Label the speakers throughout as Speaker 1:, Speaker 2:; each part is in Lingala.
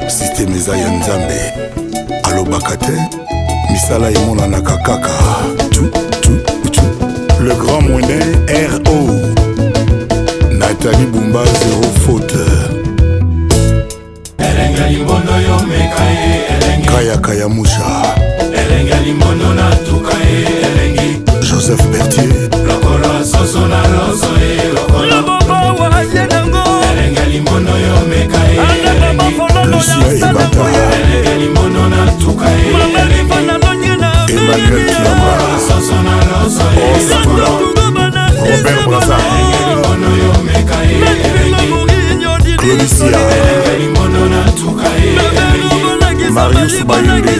Speaker 1: te systeme eza ya nzambe alobaka te misala emonanaka kaka tu, tu, tu. le grand mone ro natali bumba zero faute kayakaya musha joseph bertier lokola soso na loso e lokola lobobawaye nango elenga limbono yo mekai Emmanuel Kilamba Osakula Robert Braza Clodicia Marius Bayunde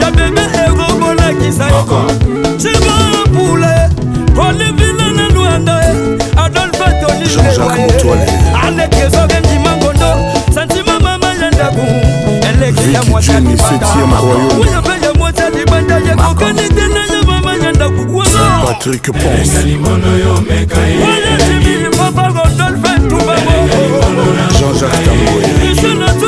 Speaker 1: ya bebe ekobolakisa yeko singala pula olivina na lwanda adolfe tolilewaye aleki ezogendi mangondo santima mama ya ndaku eleki ya mwasi ya libanda oyo mpe ya mwasi ya libanda yekokani te na ya mama ya ndaku Patrick Ponce. Jean-Jacques Tamboué.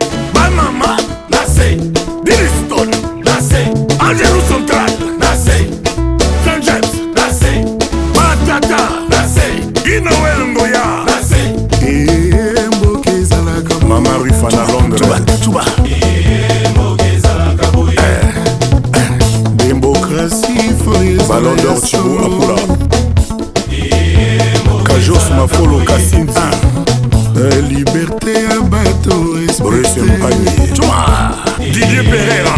Speaker 1: kina welengoya emboka ezalaka mama rifa na londresuba démocratie eh, eh. ballon d'or chibo apula kajos mafolo kasinza eh, liberté ya bato bruce mpani didier perera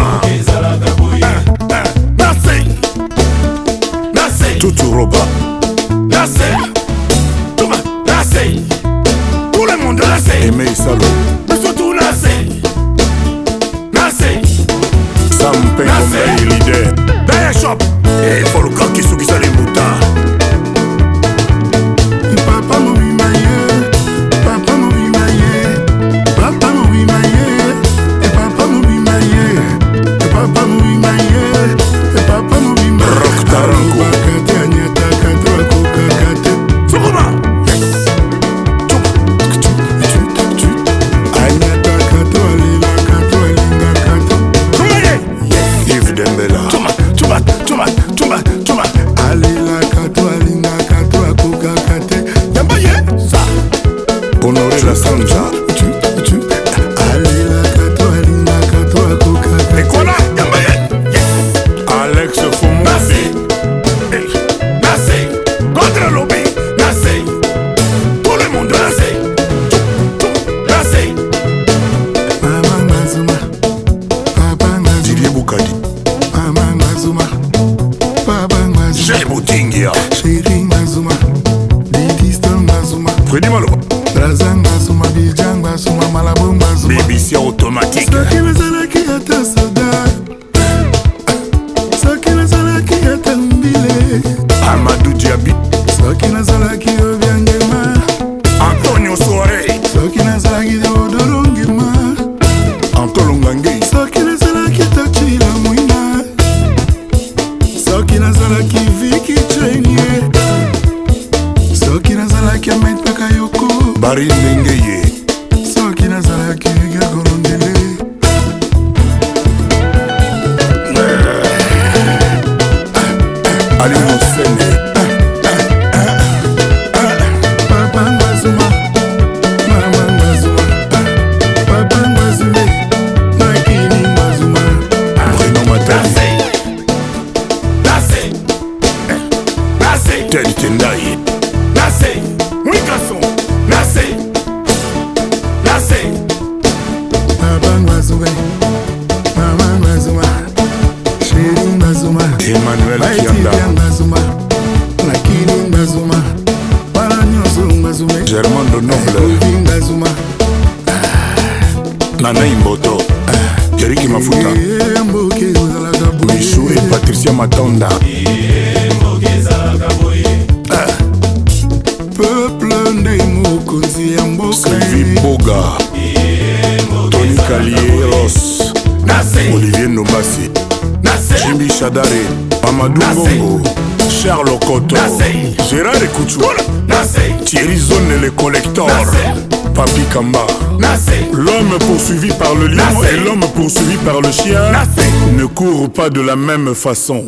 Speaker 1: tutu roba Nasser sait. Tout le monde la sait. Aimé Salo. Mais surtout la sait. La sait. Sam Pengomé, leader. Belle shop. Et eh, il faut le coq qui sous looking at nanai mboto eriki mafuta misu e patricia matonda peuple nde mokonzi ya mbokaviboga toni kalieros olivier nobasi jimi shadare mamadou bongo charles okoto gérard ekucu thierry zone le collector Nasser. Papi Kamba. L'homme poursuivi par le lion et l'homme poursuivi par le chien ne courent pas de la même façon.